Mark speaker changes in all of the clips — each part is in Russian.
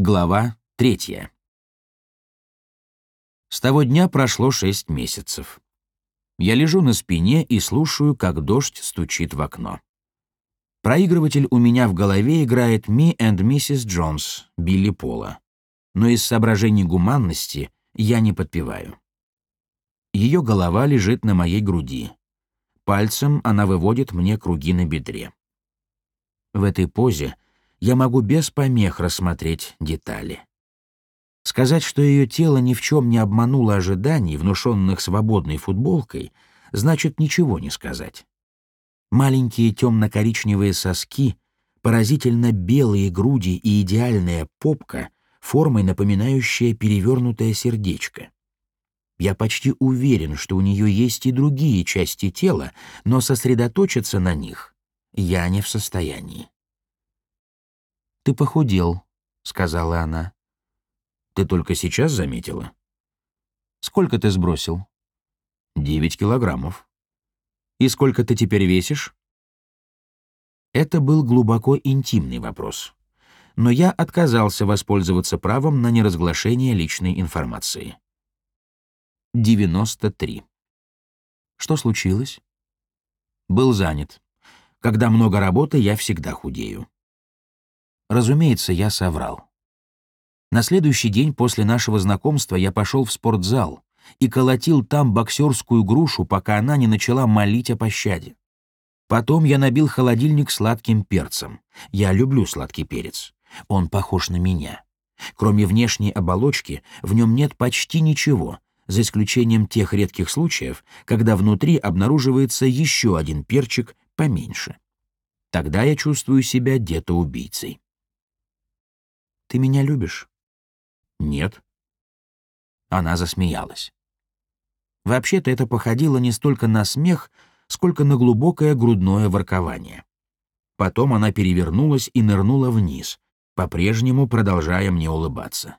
Speaker 1: Глава третья. С того дня прошло шесть месяцев. Я лежу на спине и слушаю, как дождь стучит в окно. Проигрыватель у меня в голове играет «Me and Mrs. Jones» Билли Пола. Но из соображений гуманности я не подпеваю. Ее голова лежит на моей груди. Пальцем она выводит мне круги на бедре. В этой позе я могу без помех рассмотреть детали. Сказать, что ее тело ни в чем не обмануло ожиданий, внушенных свободной футболкой, значит ничего не сказать. Маленькие темно-коричневые соски, поразительно белые груди и идеальная попка, формой напоминающая перевернутое сердечко. Я почти уверен, что у нее есть и другие части тела, но сосредоточиться на них я не в состоянии. «Ты похудел», — сказала она. «Ты только сейчас заметила?» «Сколько ты сбросил?» «Девять килограммов». «И сколько ты теперь весишь?» Это был глубоко интимный вопрос, но я отказался воспользоваться правом на неразглашение личной информации. 93. Что случилось? Был занят. Когда много работы, я всегда худею. Разумеется, я соврал. На следующий день после нашего знакомства я пошел в спортзал и колотил там боксерскую грушу, пока она не начала молить о пощаде. Потом я набил холодильник сладким перцем. Я люблю сладкий перец. Он похож на меня. Кроме внешней оболочки, в нем нет почти ничего, за исключением тех редких случаев, когда внутри обнаруживается еще один перчик поменьше. Тогда я чувствую себя детоубийцей. Ты меня любишь?» «Нет». Она засмеялась. Вообще-то это походило не столько на смех, сколько на глубокое грудное воркование. Потом она перевернулась и нырнула вниз, по-прежнему продолжая мне улыбаться.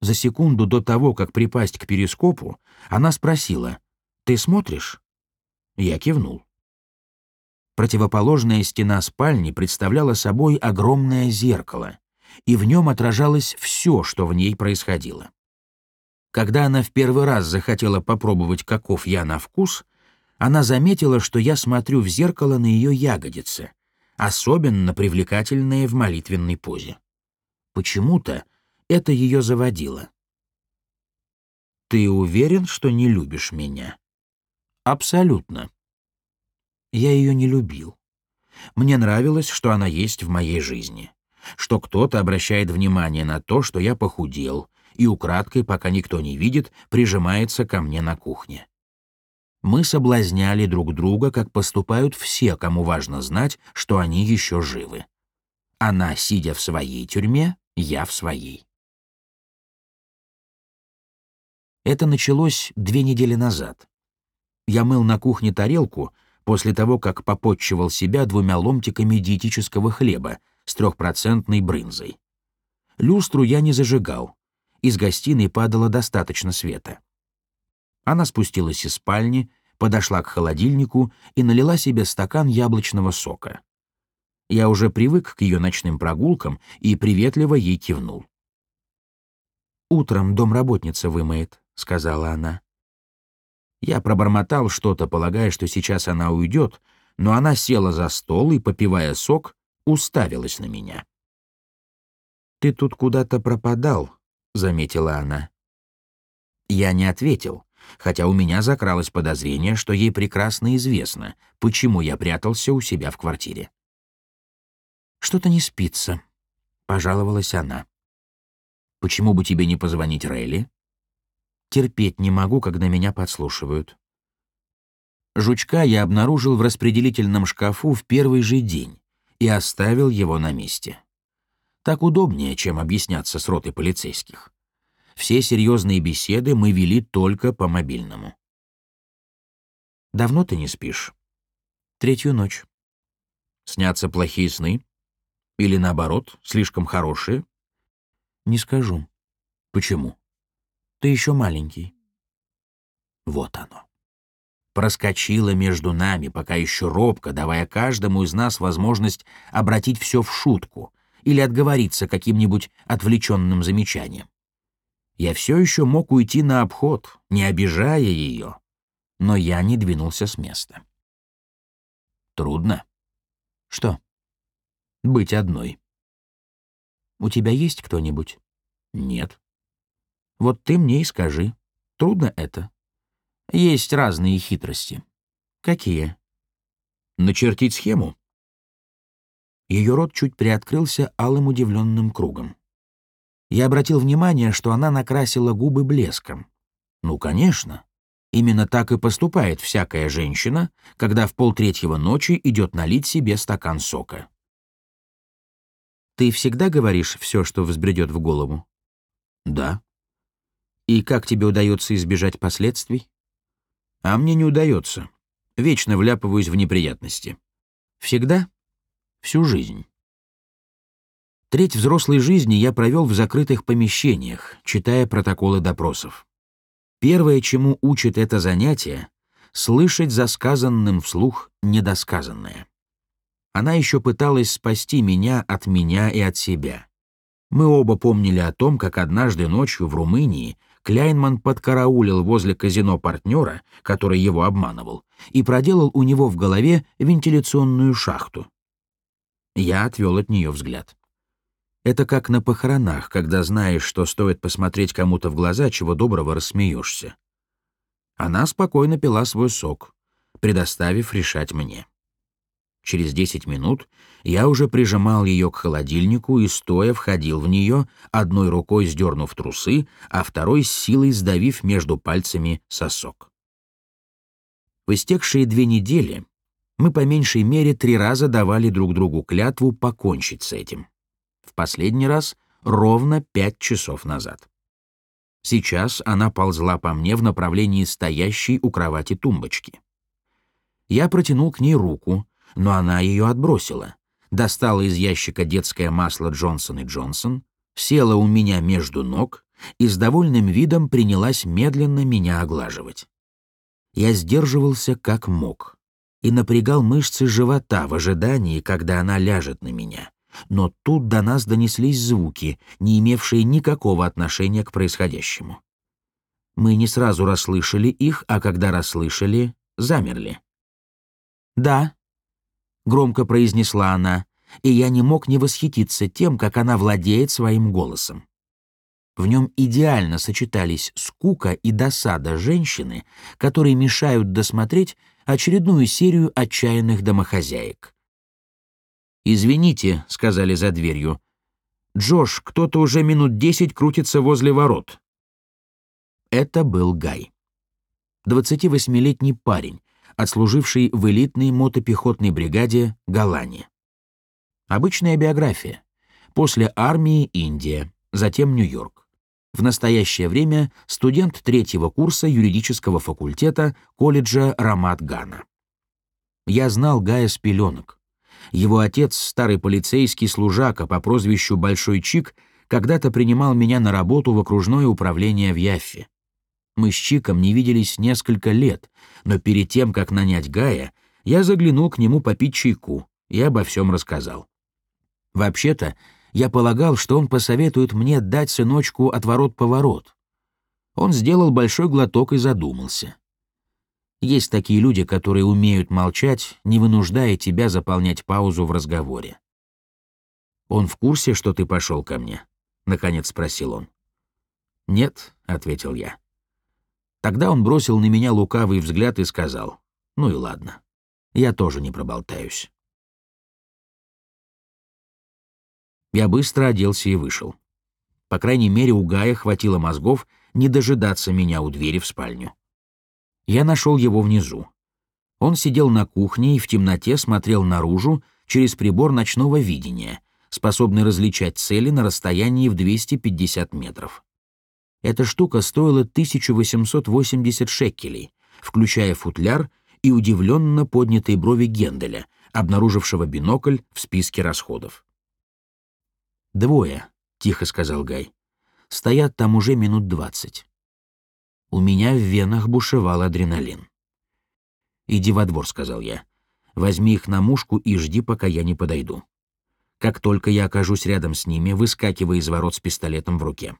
Speaker 1: За секунду до того, как припасть к перископу, она спросила, «Ты смотришь?» Я кивнул. Противоположная стена спальни представляла собой огромное зеркало, и в нем отражалось все, что в ней происходило. Когда она в первый раз захотела попробовать, каков я на вкус, она заметила, что я смотрю в зеркало на ее ягодицы, особенно привлекательные в молитвенной позе. Почему-то это ее заводило. «Ты уверен, что не любишь меня?» «Абсолютно». Я ее не любил. Мне нравилось, что она есть в моей жизни что кто-то обращает внимание на то, что я похудел, и украдкой, пока никто не видит, прижимается ко мне на кухне. Мы соблазняли друг друга, как поступают все, кому важно знать, что они еще живы. Она, сидя в своей тюрьме, я в своей. Это началось две недели назад. Я мыл на кухне тарелку после того, как попотчевал себя двумя ломтиками диетического хлеба, с трехпроцентной брынзой. Люстру я не зажигал. Из гостиной падало достаточно света. Она спустилась из спальни, подошла к холодильнику и налила себе стакан яблочного сока. Я уже привык к ее ночным прогулкам и приветливо ей кивнул. «Утром домработница вымоет», — сказала она. Я пробормотал что-то, полагая, что сейчас она уйдет, но она села за стол и, попивая сок, уставилась на меня. «Ты тут куда-то пропадал», — заметила она. Я не ответил, хотя у меня закралось подозрение, что ей прекрасно известно, почему я прятался у себя в квартире. «Что-то не спится», — пожаловалась она. «Почему бы тебе не позвонить Рейли?» «Терпеть не могу, когда меня подслушивают». Жучка я обнаружил в распределительном шкафу в первый же день, и оставил его на месте. Так удобнее, чем объясняться с ротой полицейских. Все серьезные беседы мы вели только по мобильному. «Давно ты не спишь?» «Третью ночь». «Снятся плохие сны? Или наоборот, слишком хорошие?» «Не скажу». «Почему?» «Ты еще маленький». Вот оно проскочила между нами, пока еще робко, давая каждому из нас возможность обратить все в шутку, или отговориться каким-нибудь отвлеченным замечанием. Я все еще мог уйти на обход, не обижая ее, но я не двинулся с места. Трудно. Что? Быть одной. У тебя есть кто-нибудь? Нет. Вот ты мне и скажи. Трудно это? Есть разные хитрости. Какие? Начертить схему? Ее рот чуть приоткрылся алым удивленным кругом. Я обратил внимание, что она накрасила губы блеском. Ну, конечно. Именно так и поступает всякая женщина, когда в полтретьего ночи идет налить себе стакан сока. Ты всегда говоришь все, что взбредет в голову? Да. И как тебе удается избежать последствий? А мне не удается. Вечно вляпываюсь в неприятности. Всегда? Всю жизнь. Треть взрослой жизни я провел в закрытых помещениях, читая протоколы допросов. Первое, чему учит это занятие — слышать за сказанным вслух недосказанное. Она еще пыталась спасти меня от меня и от себя. Мы оба помнили о том, как однажды ночью в Румынии Кляйнман подкараулил возле казино партнера, который его обманывал, и проделал у него в голове вентиляционную шахту. Я отвел от нее взгляд. Это как на похоронах, когда знаешь, что стоит посмотреть кому-то в глаза, чего доброго рассмеешься. Она спокойно пила свой сок, предоставив решать мне. Через десять минут я уже прижимал ее к холодильнику и стоя входил в нее, одной рукой сдернув трусы, а второй с силой сдавив между пальцами сосок. В истекшие две недели мы по меньшей мере три раза давали друг другу клятву покончить с этим в последний раз ровно пять часов назад. Сейчас она ползла по мне в направлении стоящей у кровати тумбочки. Я протянул к ней руку, но она ее отбросила, достала из ящика детское масло Джонсон и Джонсон, села у меня между ног и с довольным видом принялась медленно меня оглаживать. Я сдерживался как мог и напрягал мышцы живота в ожидании, когда она ляжет на меня, но тут до нас донеслись звуки, не имевшие никакого отношения к происходящему. Мы не сразу расслышали их, а когда расслышали, замерли. «Да», — громко произнесла она, и я не мог не восхититься тем, как она владеет своим голосом. В нем идеально сочетались скука и досада женщины, которые мешают досмотреть очередную серию отчаянных домохозяек. «Извините», — сказали за дверью. «Джош, кто-то уже минут десять крутится возле ворот». Это был Гай. 28-летний парень, отслуживший в элитной мотопехотной бригаде Галани. Обычная биография. После армии Индия, затем Нью-Йорк. В настоящее время студент третьего курса юридического факультета колледжа Рамат Гана. Я знал Гая с пеленок. Его отец, старый полицейский служака по прозвищу Большой Чик, когда-то принимал меня на работу в окружное управление в Яффе. Мы с Чиком не виделись несколько лет, но перед тем, как нанять Гая, я заглянул к нему попить чайку и обо всем рассказал. Вообще-то, я полагал, что он посоветует мне дать сыночку отворот-поворот. Он сделал большой глоток и задумался. Есть такие люди, которые умеют молчать, не вынуждая тебя заполнять паузу в разговоре. «Он в курсе, что ты пошел ко мне?» — наконец спросил он. «Нет», — ответил я. Тогда он бросил на меня лукавый взгляд и сказал, «Ну и ладно, я тоже не проболтаюсь». Я быстро оделся и вышел. По крайней мере, у Гая хватило мозгов не дожидаться меня у двери в спальню. Я нашел его внизу. Он сидел на кухне и в темноте смотрел наружу через прибор ночного видения, способный различать цели на расстоянии в 250 метров. Эта штука стоила 1880 шекелей, включая футляр и удивленно поднятые брови Генделя, обнаружившего бинокль в списке расходов. «Двое», — тихо сказал Гай. «Стоят там уже минут двадцать. У меня в венах бушевал адреналин. «Иди во двор», — сказал я. «Возьми их на мушку и жди, пока я не подойду. как только я окажусь рядом с ними, выскакивая из ворот с пистолетом в руке.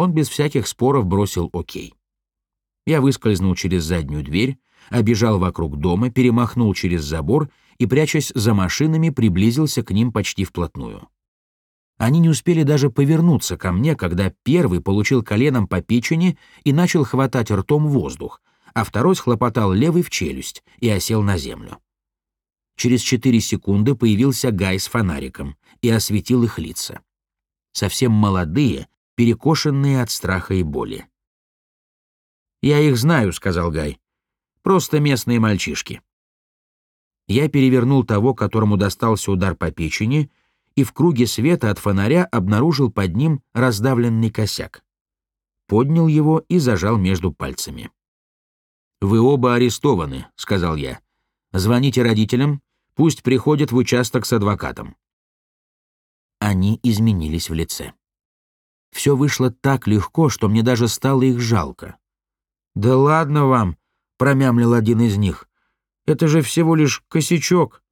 Speaker 1: Он без всяких споров бросил «Окей». Я выскользнул через заднюю дверь, обежал вокруг дома, перемахнул через забор и, прячась за машинами, приблизился к ним почти вплотную. Они не успели даже повернуться ко мне, когда первый получил коленом по печени и начал хватать ртом воздух, а второй схлопотал левый в челюсть и осел на землю. Через четыре секунды появился Гай с фонариком и осветил их лица. Совсем молодые, перекошенные от страха и боли. «Я их знаю», — сказал Гай. «Просто местные мальчишки». Я перевернул того, которому достался удар по печени, и в круге света от фонаря обнаружил под ним раздавленный косяк. Поднял его и зажал между пальцами. «Вы оба арестованы», — сказал я. «Звоните родителям, пусть приходят в участок с адвокатом». Они изменились в лице. Все вышло так легко, что мне даже стало их жалко. «Да ладно вам», — промямлил один из них. «Это же всего лишь косячок».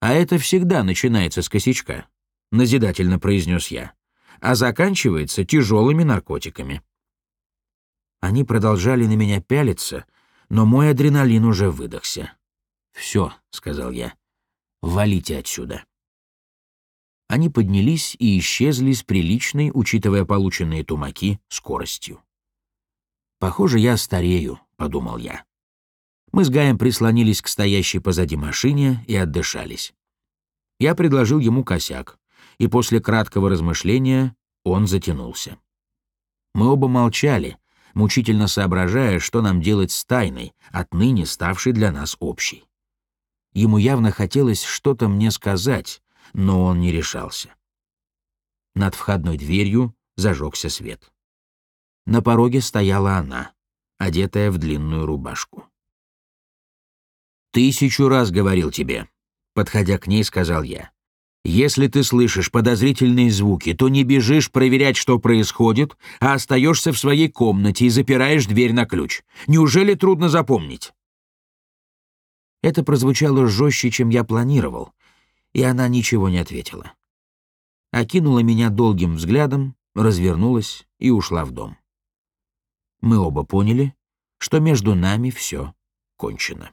Speaker 1: «А это всегда начинается с косячка», — назидательно произнес я, «а заканчивается тяжелыми наркотиками». Они продолжали на меня пялиться, но мой адреналин уже выдохся. «Все», — сказал я, — «валите отсюда». Они поднялись и исчезли с приличной, учитывая полученные тумаки, скоростью. «Похоже, я старею», — подумал я. Мы с Гаем прислонились к стоящей позади машине и отдышались. Я предложил ему косяк, и после краткого размышления он затянулся. Мы оба молчали, мучительно соображая, что нам делать с тайной, отныне ставшей для нас общей. Ему явно хотелось что-то мне сказать, но он не решался. Над входной дверью зажегся свет. На пороге стояла она, одетая в длинную рубашку. «Тысячу раз говорил тебе», — подходя к ней, сказал я. «Если ты слышишь подозрительные звуки, то не бежишь проверять, что происходит, а остаешься в своей комнате и запираешь дверь на ключ. Неужели трудно запомнить?» Это прозвучало жестче, чем я планировал, и она ничего не ответила. Окинула меня долгим взглядом, развернулась и ушла в дом. Мы оба поняли, что между нами все кончено.